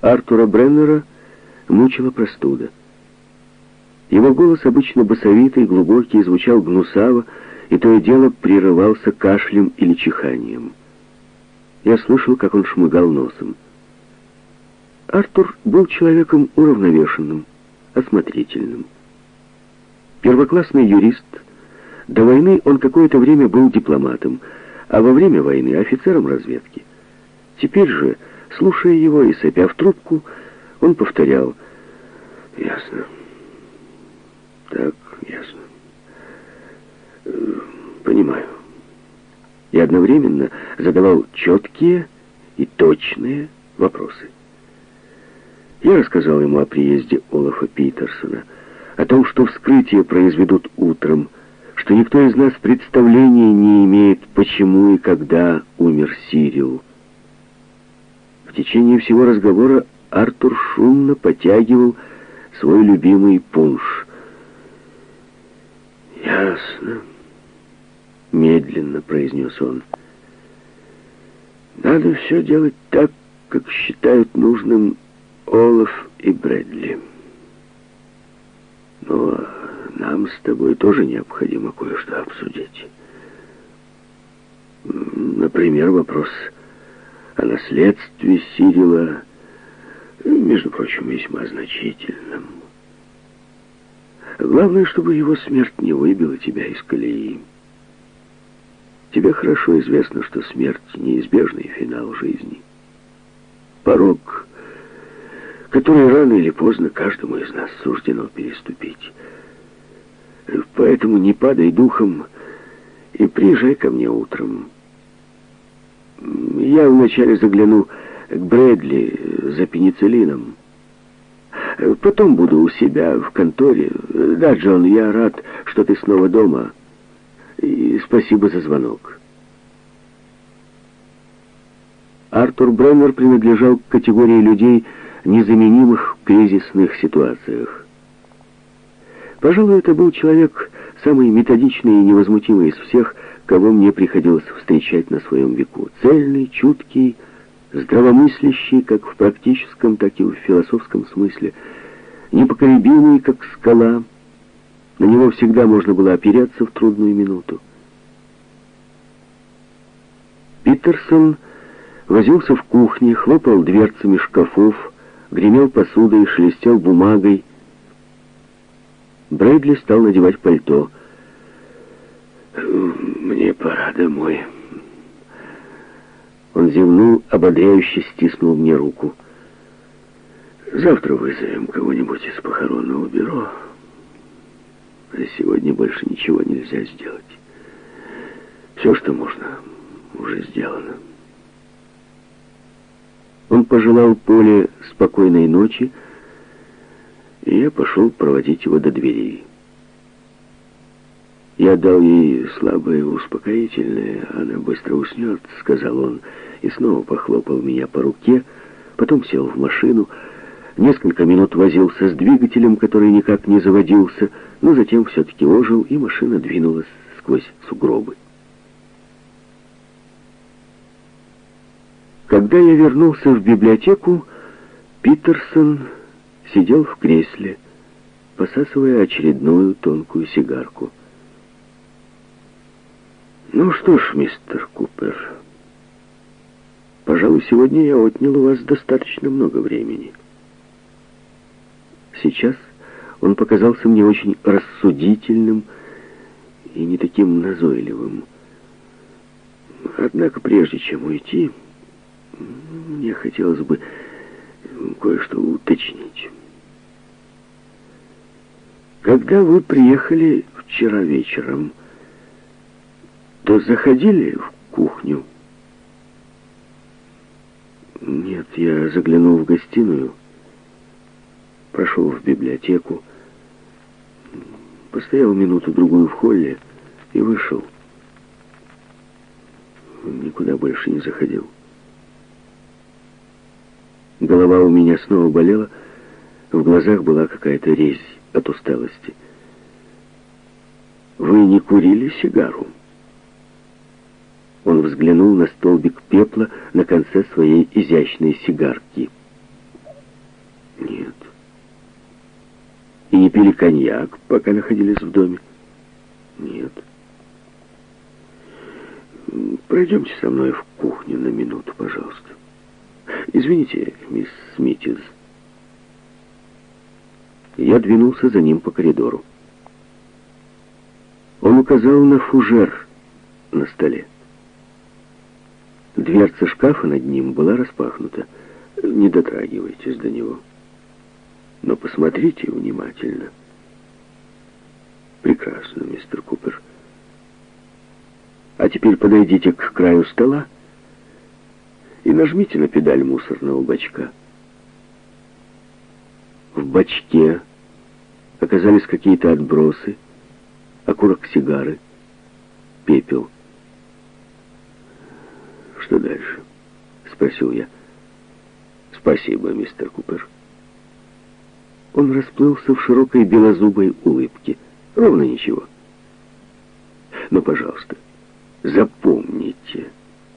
Артура Бреннера мучила простуда. Его голос, обычно басовитый, глубокий, звучал гнусаво, и то и дело прерывался кашлем или чиханием. Я слышал, как он шмыгал носом. Артур был человеком уравновешенным, осмотрительным. Первоклассный юрист, до войны он какое-то время был дипломатом, а во время войны офицером разведки. Теперь же, слушая его и сопя в трубку, он повторял «Ясно». Так, ясно. Э, понимаю. И одновременно задавал четкие и точные вопросы. Я рассказал ему о приезде Олафа Питерсона, о том, что вскрытие произведут утром, что никто из нас представления не имеет, почему и когда умер Сирил. Течение всего разговора Артур шумно потягивал свой любимый пунш. «Ясно», — медленно произнес он. «Надо все делать так, как считают нужным Олаф и Брэдли. Но нам с тобой тоже необходимо кое-что обсудить. Например, вопрос о наследстве Сирила, между прочим, весьма значительным. Главное, чтобы его смерть не выбила тебя из колеи. Тебе хорошо известно, что смерть — неизбежный финал жизни. Порог, который рано или поздно каждому из нас суждено переступить. Поэтому не падай духом и приезжай ко мне утром. Я вначале загляну к Брэдли за пенициллином. Потом буду у себя в конторе. Да, Джон, я рад, что ты снова дома. И спасибо за звонок. Артур Бреннер принадлежал к категории людей, незаменимых в кризисных ситуациях. Пожалуй, это был человек самый методичный и невозмутимый из всех, кого мне приходилось встречать на своем веку. Цельный, чуткий, здравомыслящий как в практическом, так и в философском смысле, непоколебимый, как скала. На него всегда можно было опереться в трудную минуту. Питерсон возился в кухне, хлопал дверцами шкафов, гремел посудой, шелестел бумагой. Брэдли стал надевать пальто. «Мне пора домой». Он зевнул, ободряюще стиснул мне руку. «Завтра вызовем кого-нибудь из похоронного бюро. А сегодня больше ничего нельзя сделать. Все, что можно, уже сделано». Он пожелал Поле спокойной ночи, и я пошел проводить его до дверей. Я дал ей слабое успокоительное, она быстро уснет, сказал он, и снова похлопал меня по руке, потом сел в машину, несколько минут возился с двигателем, который никак не заводился, но затем все-таки ожил, и машина двинулась сквозь сугробы. Когда я вернулся в библиотеку, Питерсон сидел в кресле, посасывая очередную тонкую сигарку. «Ну что ж, мистер Купер, пожалуй, сегодня я отнял у вас достаточно много времени». Сейчас он показался мне очень рассудительным и не таким назойливым. Однако прежде чем уйти... Мне хотелось бы кое-что уточнить. Когда вы приехали вчера вечером, то заходили в кухню? Нет, я заглянул в гостиную, прошел в библиотеку, постоял минуту-другую в холле и вышел. Никуда больше не заходил. Голова у меня снова болела, в глазах была какая-то резь от усталости. «Вы не курили сигару?» взглянул на столбик пепла на конце своей изящной сигарки. Нет. И не пили коньяк, пока находились в доме? Нет. Пройдемте со мной в кухню на минуту, пожалуйста. Извините, мисс Смитис. Я двинулся за ним по коридору. Он указал на фужер на столе. Дверца шкафа над ним была распахнута. Не дотрагивайтесь до него. Но посмотрите внимательно. Прекрасно, мистер Купер. А теперь подойдите к краю стола и нажмите на педаль мусорного бачка. В бачке оказались какие-то отбросы, окурок сигары, пепел. «Что дальше?» — спросил я. «Спасибо, мистер Купер». Он расплылся в широкой белозубой улыбке. Ровно ничего. Но, пожалуйста, запомните,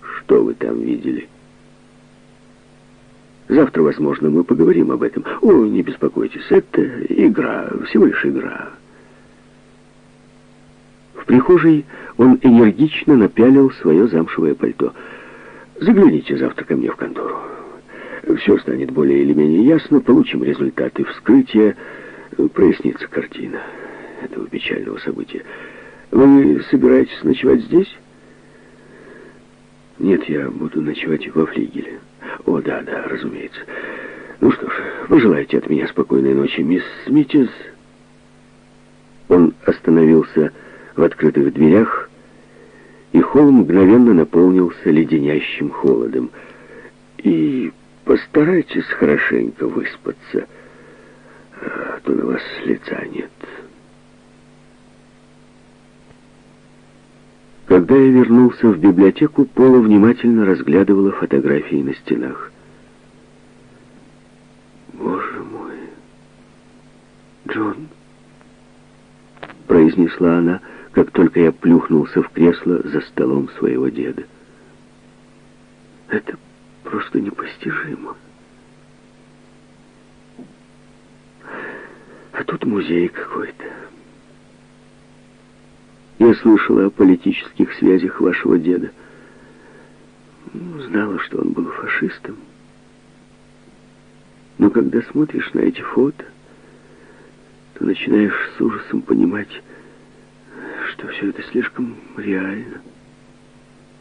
что вы там видели. Завтра, возможно, мы поговорим об этом. О, не беспокойтесь, это игра, всего лишь игра. В прихожей он энергично напялил свое замшевое пальто. «Загляните завтра ко мне в контору. Все станет более или менее ясно, получим результаты вскрытия, прояснится картина этого печального события. Вы собираетесь ночевать здесь?» «Нет, я буду ночевать во флигеле». «О, да, да, разумеется. Ну что ж, вы желаете от меня спокойной ночи, мисс Смитис?» Он остановился в открытых дверях, и холл мгновенно наполнился леденящим холодом. «И постарайтесь хорошенько выспаться, а то на вас лица нет». Когда я вернулся в библиотеку, Пола внимательно разглядывала фотографии на стенах. «Боже мой! Джон!» произнесла она, как только я плюхнулся в кресло за столом своего деда. «Это просто непостижимо!» А тут музей какой-то. Я слышала о политических связях вашего деда. Знала, что он был фашистом. Но когда смотришь на эти фото, то начинаешь с ужасом понимать, что все это слишком реально.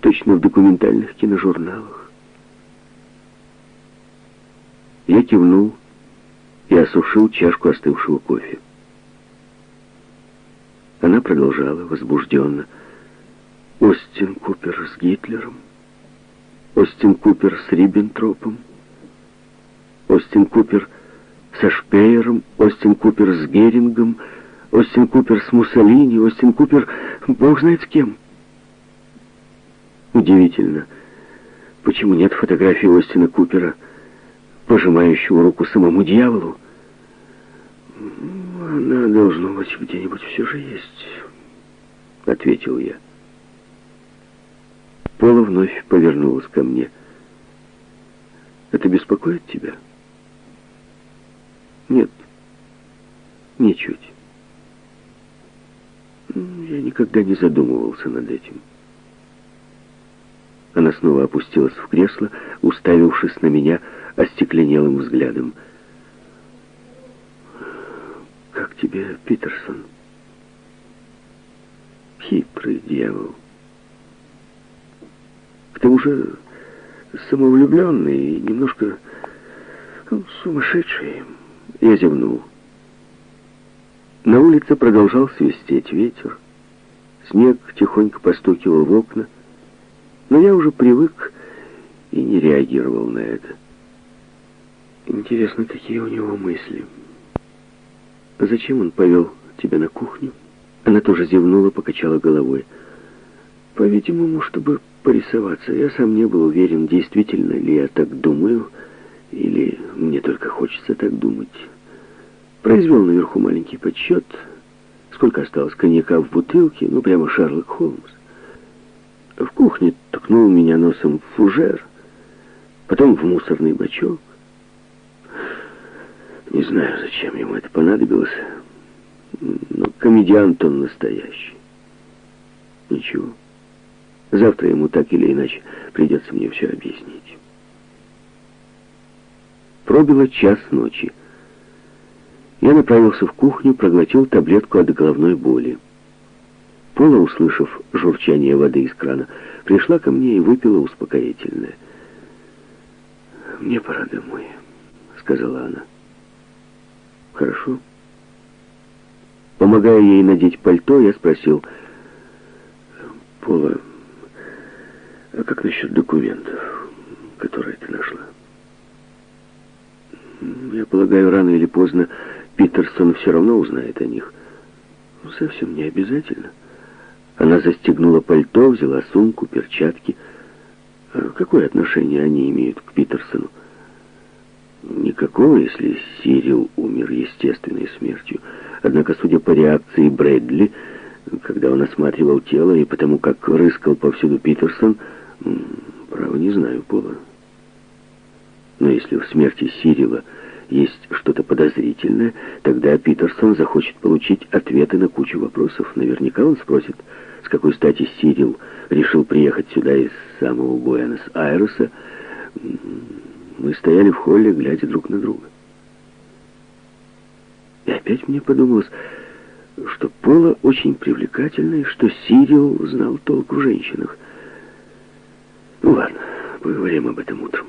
Точно в документальных киножурналах. Я кивнул и осушил чашку остывшего кофе. Она продолжала возбужденно. Остин Купер с Гитлером, Остин Купер с Риббентропом, Остин Купер со Шпеером, Остин Купер с Герингом, Остин Купер с Муссолини, Остин Купер, бог знает с кем. Удивительно, почему нет фотографии Остина Купера, пожимающего руку самому дьяволу. «Она, должно быть, где-нибудь все же есть», — ответил я. Пола вновь повернулась ко мне. «Это беспокоит тебя?» «Нет, ничуть. Никогда не задумывался над этим». Она снова опустилась в кресло, уставившись на меня остекленелым взглядом — как тебе, Питерсон? Хитрый дьявол. К тому же самовлюбленный и немножко ну, сумасшедший. Я зевнул. На улице продолжал свистеть ветер. Снег тихонько постукивал в окна, но я уже привык и не реагировал на это. Интересно, какие у него мысли. «Зачем он повел тебя на кухню?» Она тоже зевнула, покачала головой. «По-видимому, чтобы порисоваться. Я сам не был уверен, действительно ли я так думаю, или мне только хочется так думать. Произвел наверху маленький подсчет, сколько осталось коньяка в бутылке, ну, прямо Шерлок Холмс. В кухне ткнул меня носом в фужер, потом в мусорный бачок. Не знаю, зачем ему это понадобилось, но комедиант он настоящий. Ничего. Завтра ему так или иначе придется мне все объяснить. Пробило час ночи. Я направился в кухню, проглотил таблетку от головной боли. Пола, услышав журчание воды из крана, пришла ко мне и выпила успокоительное. «Мне пора домой», — сказала она. «Хорошо». Помогая ей надеть пальто, я спросил, «Пола, а как насчет документов, которые ты нашла?» «Я полагаю, рано или поздно Питерсон все равно узнает о них». «Совсем не обязательно». Она застегнула пальто, взяла сумку, перчатки. А какое отношение они имеют к Питерсону? Никакого, если Сирил умер естественной смертью. Однако, судя по реакции Брэдли, когда он осматривал тело, и потому как рыскал повсюду Питерсон, право не знаю, Пола. Но если в смерти Сирила есть что-то подозрительное, тогда Питерсон захочет получить ответы на кучу вопросов. Наверняка он спросит, с какой стати Сирил решил приехать сюда из самого Буэнос-Айреса. Мы стояли в холле, глядя друг на друга. И опять мне подумалось, что Пола очень привлекательна, и что Сирил знал толк в женщинах. Ну ладно, поговорим об этом утром.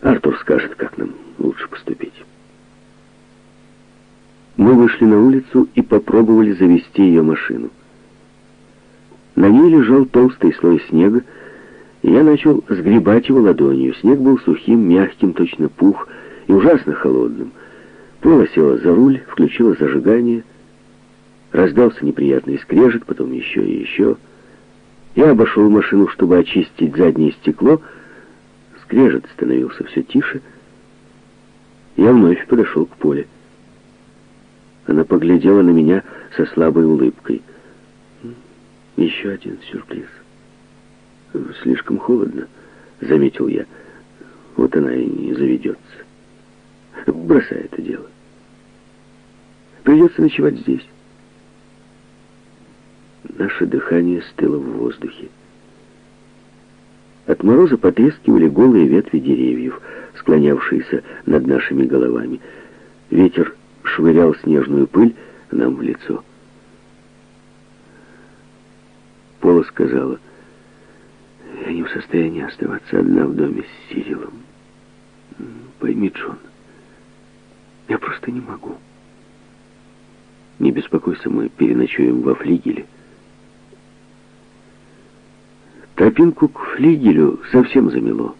Артур скажет, как нам лучше поступить. Мы вышли на улицу и попробовали завести ее машину. На ней лежал толстый слой снега, и я начал сгребать его ладонью. Снег был сухим, мягким, точно пух, и ужасно холодным. Пола села за руль, включила зажигание. Раздался неприятный скрежет, потом еще и еще. Я обошел машину, чтобы очистить заднее стекло. Скрежет становился все тише. Я вновь подошел к Поле. Она поглядела на меня со слабой улыбкой. Еще один сюрприз. Слишком холодно, заметил я. Вот она и не заведется. Бросай это дело. Придется ночевать здесь. Наше дыхание стыло в воздухе. От мороза потрескивали голые ветви деревьев, склонявшиеся над нашими головами. Ветер швырял снежную пыль нам в лицо. Пола сказала, «Я не в состоянии оставаться одна в доме с Сирилом. Пойми, Джон, я просто не могу. Не беспокойся, мы переночуем во флигеле». Тропинку к флигелю совсем замело.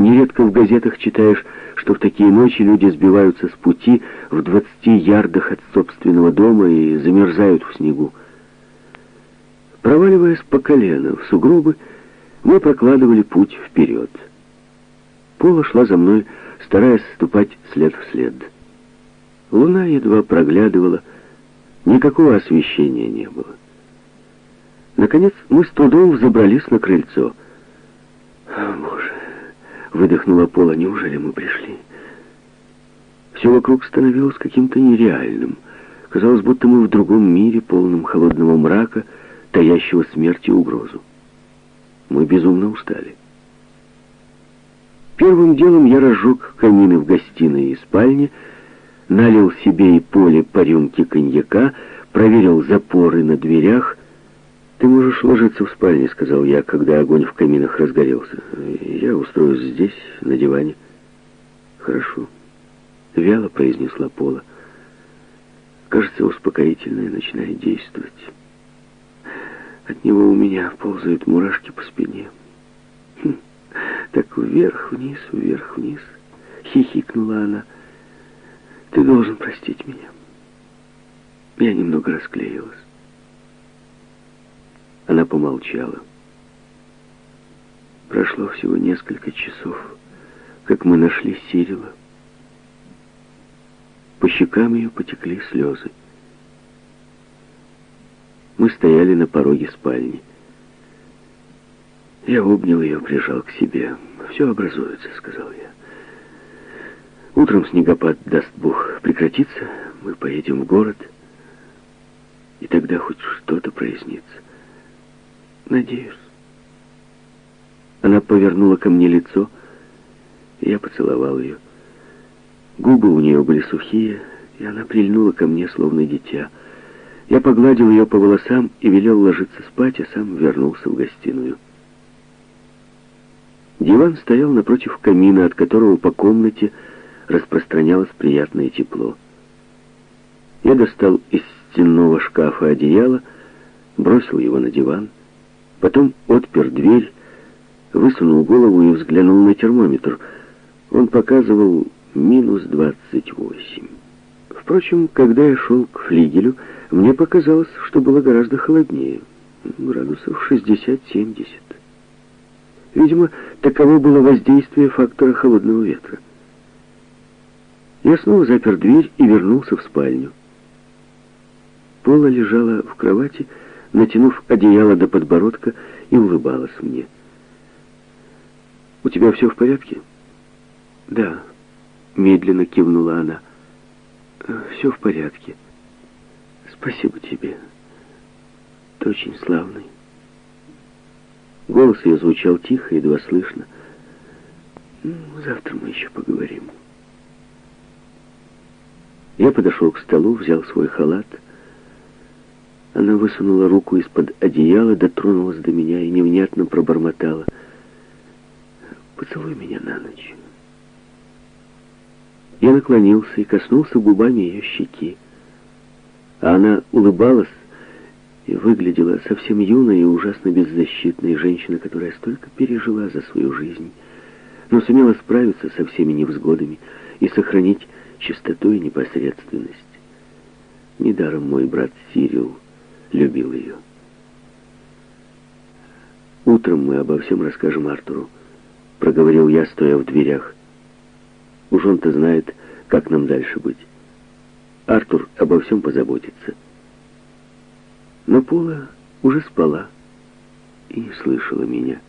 Нередко в газетах читаешь, что в такие ночи люди сбиваются с пути в 20 ярдах от собственного дома и замерзают в снегу. Проваливаясь по колено в сугробы, мы прокладывали путь вперед. Пола шла за мной, стараясь ступать след в след. Луна едва проглядывала, никакого освещения не было. Наконец мы с трудом взобрались на крыльцо. Выдохнула Пола. «Неужели мы пришли?» Все вокруг становилось каким-то нереальным. Казалось, будто мы в другом мире, полном холодного мрака, таящего смерти угрозу. Мы безумно устали. Первым делом я разжег камины в гостиной и спальне, налил себе и Поле по рюмке коньяка, проверил запоры на дверях, «Ты можешь ложиться в спальне», — сказал я, когда огонь в каминах разгорелся. «Я устроюсь здесь, на диване». «Хорошо», — вяло произнесла Пола. «Кажется, успокоительное начинает действовать. От него у меня ползают мурашки по спине. Хм, так вверх-вниз, вверх-вниз», — хихикнула она. «Ты должен простить меня». Я немного расклеилась. Она помолчала. Прошло всего несколько часов, как мы нашли Сирила. По щекам ее потекли слезы. Мы стояли на пороге спальни. Я обнял ее, прижал к себе. «Все образуется», — сказал я. Утром снегопад, даст Бог, прекратится, мы поедем в город, и тогда хоть что-то прояснится. Надеюсь. Она повернула ко мне лицо, и я поцеловал ее. Губы у нее были сухие, и она прильнула ко мне, словно дитя. Я погладил ее по волосам и велел ложиться спать, а сам вернулся в гостиную. Диван стоял напротив камина, от которого по комнате распространялось приятное тепло. Я достал из стенного шкафа одеяло, бросил его на диван, потом отпер дверь, высунул голову и взглянул на термометр. Он показывал минус двадцать восемь. Впрочем, когда я шел к флигелю, мне показалось, что было гораздо холоднее, градусов 60-70. Видимо, таково было воздействие фактора холодного ветра. Я снова запер дверь и вернулся в спальню. Пола лежала в кровати, натянув одеяло до подбородка и улыбалась мне. «У тебя все в порядке?» «Да», — медленно кивнула она. «Все в порядке. Спасибо тебе. Ты очень славный». Голос ее звучал тихо, едва слышно. «Ну, «Завтра мы еще поговорим». Я подошел к столу, взял свой халат. Она высунула руку из-под одеяла, дотронулась до меня и невнятно пробормотала. «Поцелуй меня на ночь». Я наклонился и коснулся губами ее щеки. А она улыбалась и выглядела совсем юной и ужасно беззащитной женщиной, которая столько пережила за свою жизнь, но сумела справиться со всеми невзгодами и сохранить чистоту и непосредственность. Недаром мой брат Сирил любил ее. «Утром мы обо всем расскажем Артуру», — проговорил я, стоя в дверях. Уж он-то знает, как нам дальше быть. Артур обо всем позаботится. Но Пола уже спала и не слышала меня.